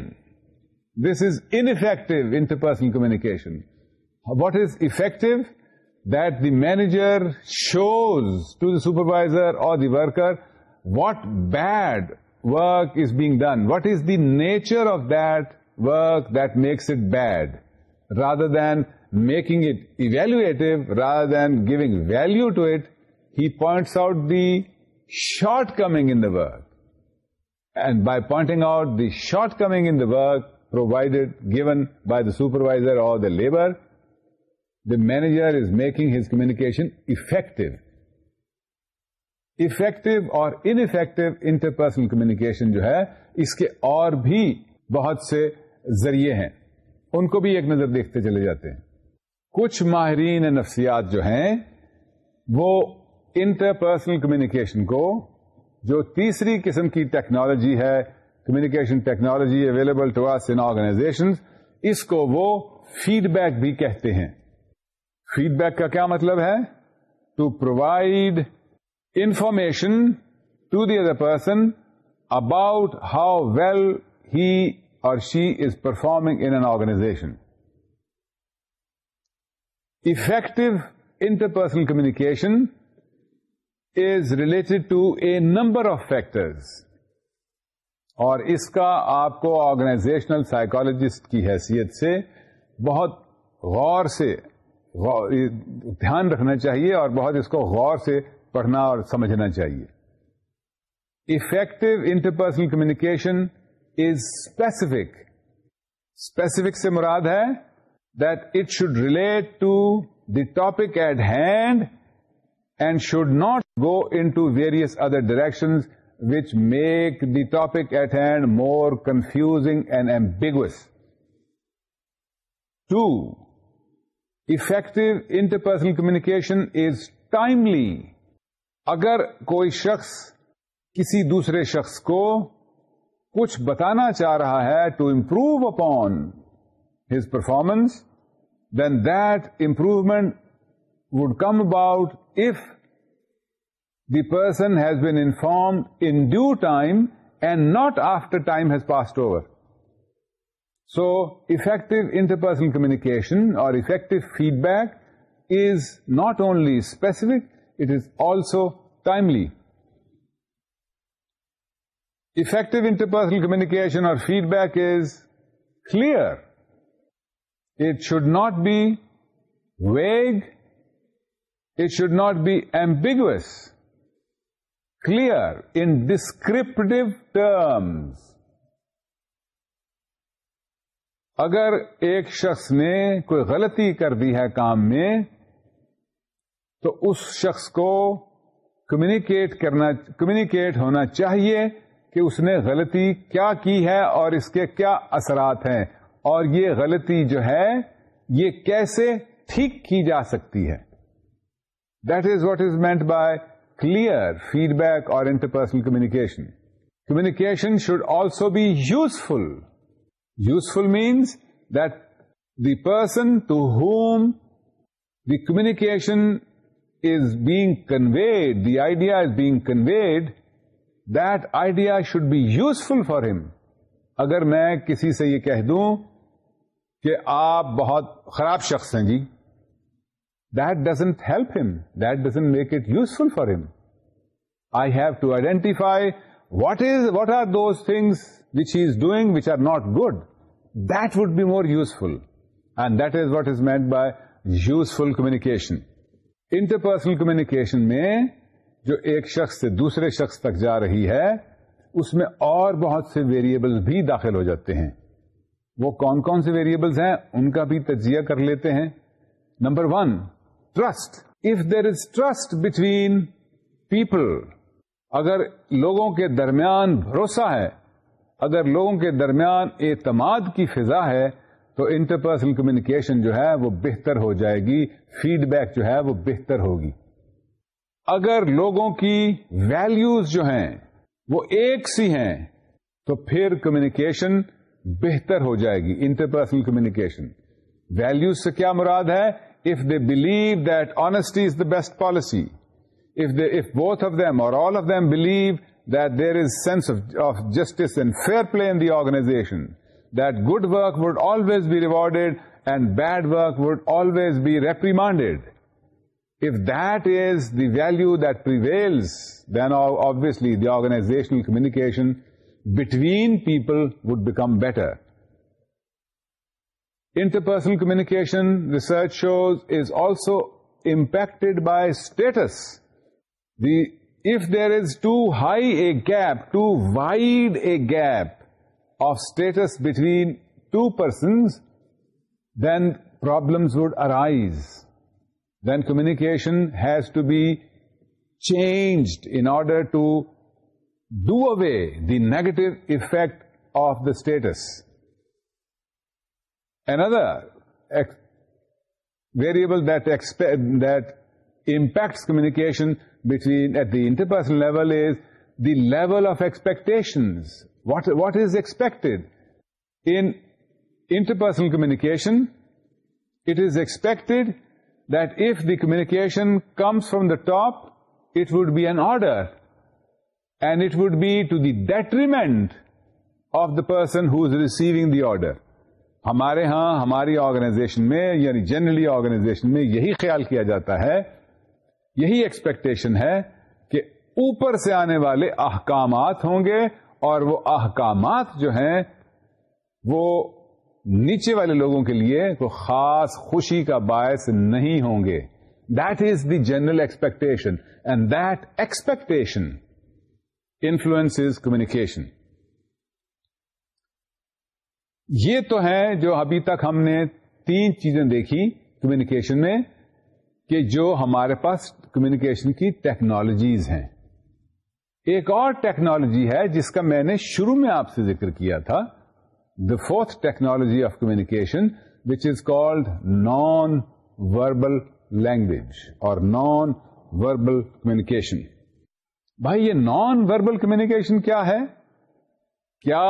This is ineffective interpersonal communication. What is effective? That the manager shows to the supervisor or the worker what bad work is being done. What is the nature of that work that makes it bad? Rather than making it evaluative, rather than giving value to it, he points out the shortcoming in the work. And by pointing out the shortcoming in the work, provided given by the supervisor or the labour the manager is making his communication effective effective or ineffective interpersonal communication جو ہے اس کے اور بھی بہت سے ذریعے ہیں ان کو بھی ایک نظر دیکھتے چلے جاتے ہیں کچھ ماہرین نفسیات جو ہیں وہ انٹرپرسنل کمیونیکیشن کو جو تیسری قسم کی ٹیکنالوجی ہے communication technology available to us in organization اس کو وہ فیڈ بیک بھی کہتے ہیں فیڈ بیک کا کیا مطلب ہے to provide information to the other person about how well he or she is performing in an organization effective interpersonal communication is related to a number of factors اور اس کا آپ کو آرگنائزیشنل سائیکالوجسٹ کی حیثیت سے بہت غور سے دھیان رکھنا چاہیے اور بہت اس کو غور سے پڑھنا اور سمجھنا چاہیے effective interpersonal communication is specific specific سے مراد ہے that it should relate to the topic at hand and should not go into various other direction which make the topic at hand more confusing and ambiguous two effective interpersonal communication is timely اگر کوئی شخص کسی دوسرے شخص کو کچھ بتانا چاہ رہا ہے to improve upon his performance then that improvement would come about if the person has been informed in due time and not after time has passed over. So, effective interpersonal communication or effective feedback is not only specific, it is also timely. Effective interpersonal communication or feedback is clear. It should not be vague. It should not be ambiguous. clear in descriptive terms اگر ایک شخص نے کوئی غلطی کر دی ہے کام میں تو اس شخص کو کمیونیکیٹ کرنا کمیونیکیٹ ہونا چاہیے کہ اس نے غلطی کیا کی ہے اور اس کے کیا اثرات ہیں اور یہ غلطی جو ہے یہ کیسے ٹھیک کی جا سکتی ہے that is what is meant by clear feedback or interpersonal communication. Communication should also be useful. Useful means that the person to whom the communication is being conveyed, the idea is being conveyed, that idea should be useful for him. اگر میں کسی سے یہ کہہ دوں کہ آپ بہت خراب شخص ہیں جی make it useful for him I have to identify what is what are which which is doing which are not good that would be more useful and that is what is meant by useful communication. Interpersonal communication میں جو ایک شخص سے دوسرے شخص تک جا رہی ہے اس میں اور بہت سے ویریبل بھی داخل ہو جاتے ہیں وہ کون کون سے ویریبلز ہیں ان کا بھی تجزیہ کر لیتے ہیں number one trust if there is trust between people اگر لوگوں کے درمیان بھروسہ ہے اگر لوگوں کے درمیان اعتماد کی فضا ہے تو انٹرپرسنل کمیونیکیشن جو ہے وہ بہتر ہو جائے گی فیڈ بیک جو ہے وہ بہتر ہوگی اگر لوگوں کی ویلوز جو ہیں وہ ایک سی ہیں تو پھر کمیونیکیشن بہتر ہو جائے گی انٹرپرسنل کمیونیکیشن ویلوز سے کیا مراد ہے if they believe that honesty is the best policy, if both of them or all of them believe that there is sense of justice and fair play in the organization, that good work would always be rewarded and bad work would always be reprimanded. If that is the value that prevails, then obviously the organizational communication between people would become better. Interpersonal communication, research shows, is also impacted by status. If there is too high a gap, too wide a gap of status between two persons, then problems would arise. Then communication has to be changed in order to do away the negative effect of the status. Another variable that impacts communication between at the interpersonal level is the level of expectations. What is expected? In interpersonal communication, it is expected that if the communication comes from the top, it would be an order, and it would be to the detriment of the person who is receiving the order. ہمارے ہاں ہماری organisation میں یعنی generally organisation میں یہی خیال کیا جاتا ہے یہی ایکسپیکٹیشن ہے کہ اوپر سے آنے والے احکامات ہوں گے اور وہ احکامات جو ہیں وہ نیچے والے لوگوں کے لیے کوئی خاص خوشی کا باعث نہیں ہوں گے that is the general expectation and that expectation influence communication یہ تو ہے جو ابھی تک ہم نے تین چیزیں دیکھی کمیونیکیشن میں کہ جو ہمارے پاس کمیونیکیشن کی ٹیکنالوجیز ہیں ایک اور ٹیکنالوجی ہے جس کا میں نے شروع میں آپ سے ذکر کیا تھا the fourth technology of communication which is called non verbal language or non verbal communication بھائی یہ نان وربل کمیونیکیشن کیا ہے کیا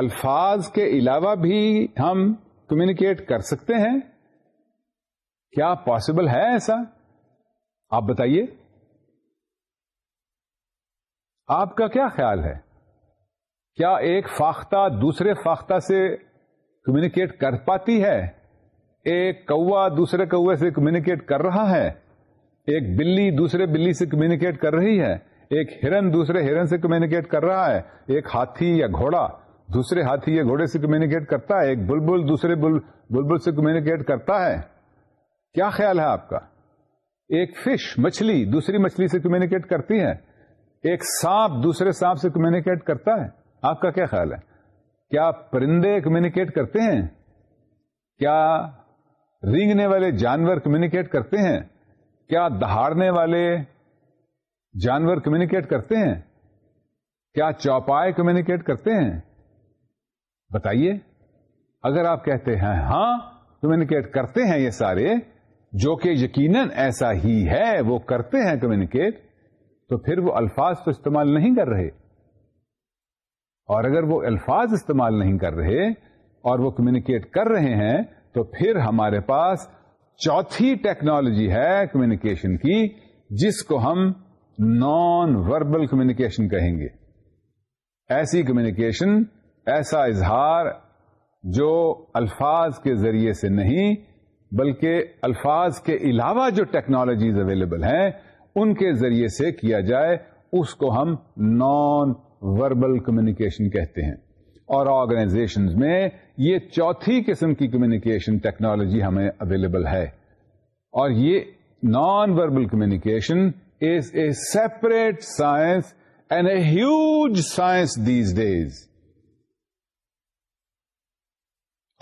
الفاظ کے علاوہ بھی ہم کمیونیکیٹ کر سکتے ہیں کیا پاسبل ہے ایسا آپ بتائیے آپ کا کیا خیال ہے کیا ایک فاختہ دوسرے فاختہ سے کمیونیکیٹ کر پاتی ہے ایک کوا دوسرے کوے سے کمیونیکیٹ کر رہا ہے ایک بلی دوسرے بلی سے کمیونیکیٹ کر رہی ہے ایک ہرن دوسرے ہرن سے کمیونیکیٹ کر رہا ہے ایک ہاتھی یا گھوڑا دوسرے ہاتھی یا گھوڑے سے کمیونیکیٹ کرتا ہے ایک بلبل بل دوسرے بلبل سے کمیونیکیٹ کرتا ہے کیا خیال ہے آپ کا ایک فش مچھلی دوسری مچھلی سے کمیونیکیٹ کرتی ہے ایک سانپ دوسرے سانپ سے کمیونیکیٹ کرتا ہے آپ کا کیا خیال ہے کیا پرندے کمیونیکیٹ کرتے ہیں کیا رینگنے والے جانور کمیونیکیٹ کرتے ہیں کیا دہاڑنے والے جانور کمیونیکیٹ کرتے ہیں کیا چوپائے کمیونیکیٹ کرتے ہیں بتائیے اگر آپ کہتے ہیں ہاں کمیونیکیٹ کرتے ہیں یہ سارے جو کہ یقیناً ایسا ہی ہے وہ کرتے ہیں کمیونیکیٹ تو پھر وہ الفاظ تو استعمال نہیں کر رہے اور اگر وہ الفاظ استعمال نہیں کر رہے اور وہ کمیونیکیٹ کر رہے ہیں تو پھر ہمارے پاس چوتھی ٹیکنالوجی ہے کمیونیکیشن کی جس کو ہم نان وربل کمیونیکیشن کہیں گے ایسی کمیونیکیشن ایسا اظہار جو الفاظ کے ذریعے سے نہیں بلکہ الفاظ کے علاوہ جو ٹیکنالوجیز اویلیبل ہیں ان کے ذریعے سے کیا جائے اس کو ہم نان وربل کمیونیکیشن کہتے ہیں اور آرگنائزیشن میں یہ چوتھی قسم کی کمیونیکیشن ٹیکنالوجی ہمیں اویلیبل ہے اور یہ non verbal communication a separate science and a huge science these days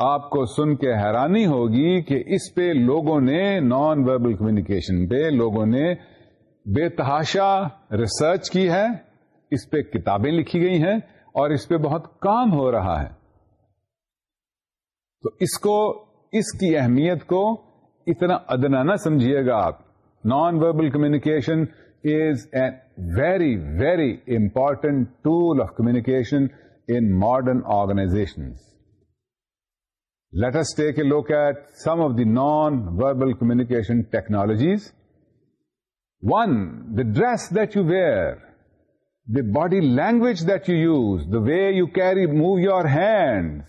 آپ کو سن کے حیرانی ہوگی کہ اس پہ لوگوں نے نان وربل کمیونیکیشن پہ لوگوں نے بے تحاشا ریسرچ کی ہے اس پہ کتابیں لکھی گئی ہیں اور اس پہ بہت کام ہو رہا ہے تو اس کو اس کی اہمیت کو اتنا ادنا نہ سمجھیے گا آپ Non-verbal communication is a very, very important tool of communication in modern organizations. Let us take a look at some of the non-verbal communication technologies. One, the dress that you wear, the body language that you use, the way you move your hands,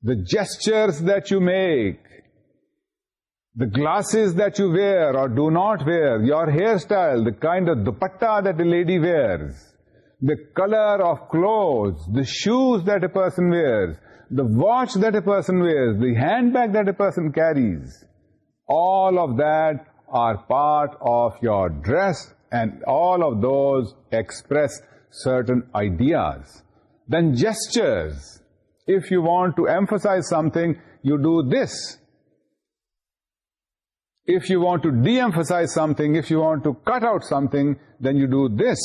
the gestures that you make, the glasses that you wear or do not wear, your hairstyle, the kind of dupatta that a lady wears, the color of clothes, the shoes that a person wears, the watch that a person wears, the handbag that a person carries, all of that are part of your dress, and all of those express certain ideas. Then gestures. If you want to emphasize something, you do this. If you want to de-emphasize something, if you want to cut out something, then you do this.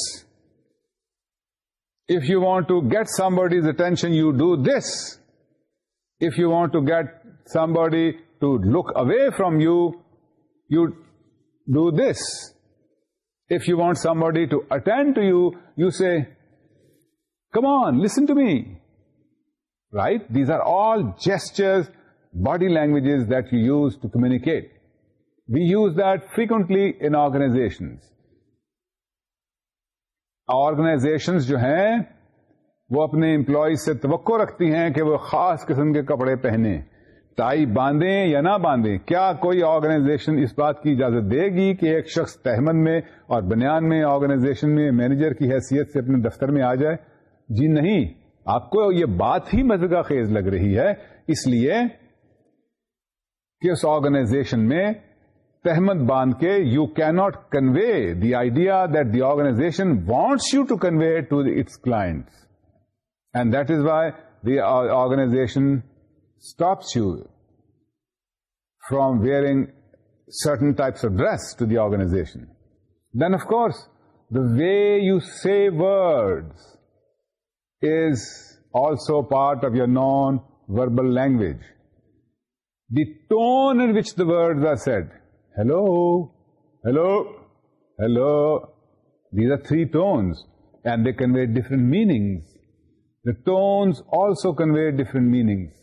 If you want to get somebody's attention, you do this. If you want to get somebody to look away from you, you do this. If you want somebody to attend to you, you say, come on, listen to me. Right? These are all gestures, body languages that you use to communicate. We use that frequently in organization organizations جو ہیں وہ اپنے employees سے توقع رکھتی ہیں کہ وہ خاص قسم کے کپڑے پہنے تائی باندھیں یا نہ باندھیں کیا کوئی آرگنائزیشن اس بات کی اجازت دے گی کہ ایک شخص تحمد میں اور بنیان میں آرگنائزیشن میں مینیجر کی حیثیت سے اپنے دفتر میں آ جائے جی نہیں آپ کو یہ بات ہی مزگہ خیز لگ رہی ہے اس لیے کہ اس آرگنائزیشن میں تحمد باندھ کے you can't not convey the idea that the organization wants you to convey to its class and that is why the organization stops you from wearing certain types of dress to the organization then of course the way you say word is also part of your non verbal language the tone in which the word are said Hello? Hello? Hello? These are three tones, and they convey different meanings. The tones also convey different meanings.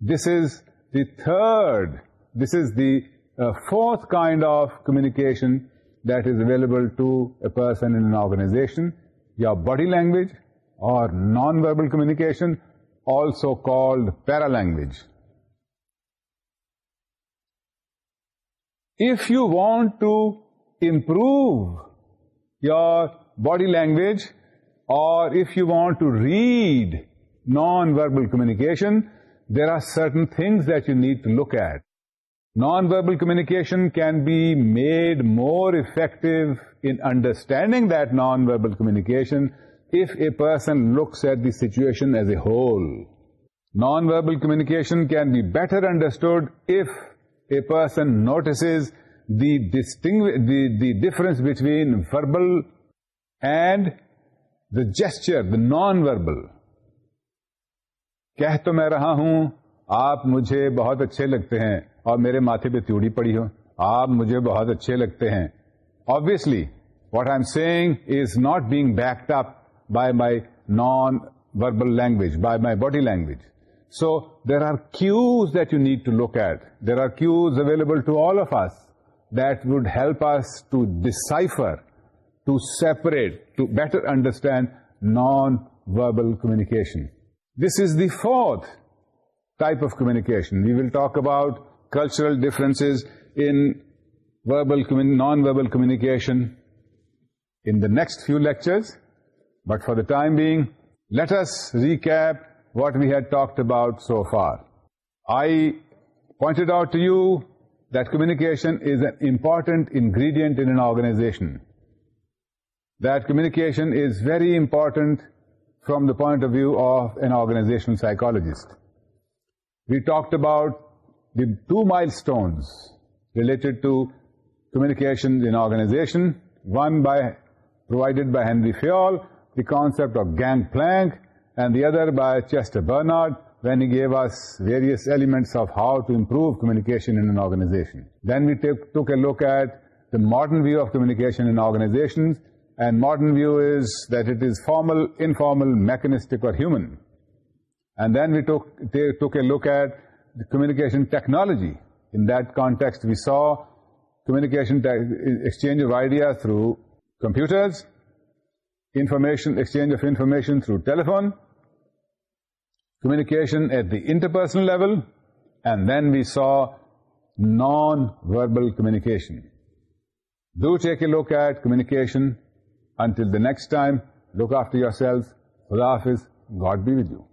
This is the third, this is the uh, fourth kind of communication that is available to a person in an organization. Your body language or non-verbal communication, also called paralanguage. If you want to improve your body language, or if you want to read non-verbal communication, there are certain things that you need to look at. Non-verbal communication can be made more effective in understanding that non-verbal communication if a person looks at the situation as a whole. Non-verbal communication can be better understood if a person notices the, the, the difference between verbal and the gesture, the non-verbal. کہہ تو میں رہا ہوں آپ مجھے بہت اچھے لگتے ہیں اور میرے ماتھے پہ تیوڑی پڑی ہو آپ مجھے بہت اچھے لگتے ہیں obviously what I'm saying is not being backed up by my non-verbal language by my body language So there are cues that you need to look at. There are cues available to all of us that would help us to decipher, to separate, to better understand non-verbal communication. This is the fourth type of communication. We will talk about cultural differences in verbal, non-verbal communication in the next few lectures. But for the time being, let us recap what we had talked about so far. I pointed out to you that communication is an important ingredient in an organization. That communication is very important from the point of view of an organizational psychologist. We talked about the two milestones related to communications in organization, one provided by Henry Fayol, the concept of Gang Planck, and the other by Chester Bernard, when he gave us various elements of how to improve communication in an organization. Then we took a look at the modern view of communication in organizations, and modern view is that it is formal, informal, mechanistic or human. And then we took a look at the communication technology. In that context, we saw communication, exchange of ideas through computers, exchange of information through telephone, communication at the interpersonal level, and then we saw non-verbal communication. Do take a look at communication. Until the next time, look after yourselves. Allah Hafiz. God be with you.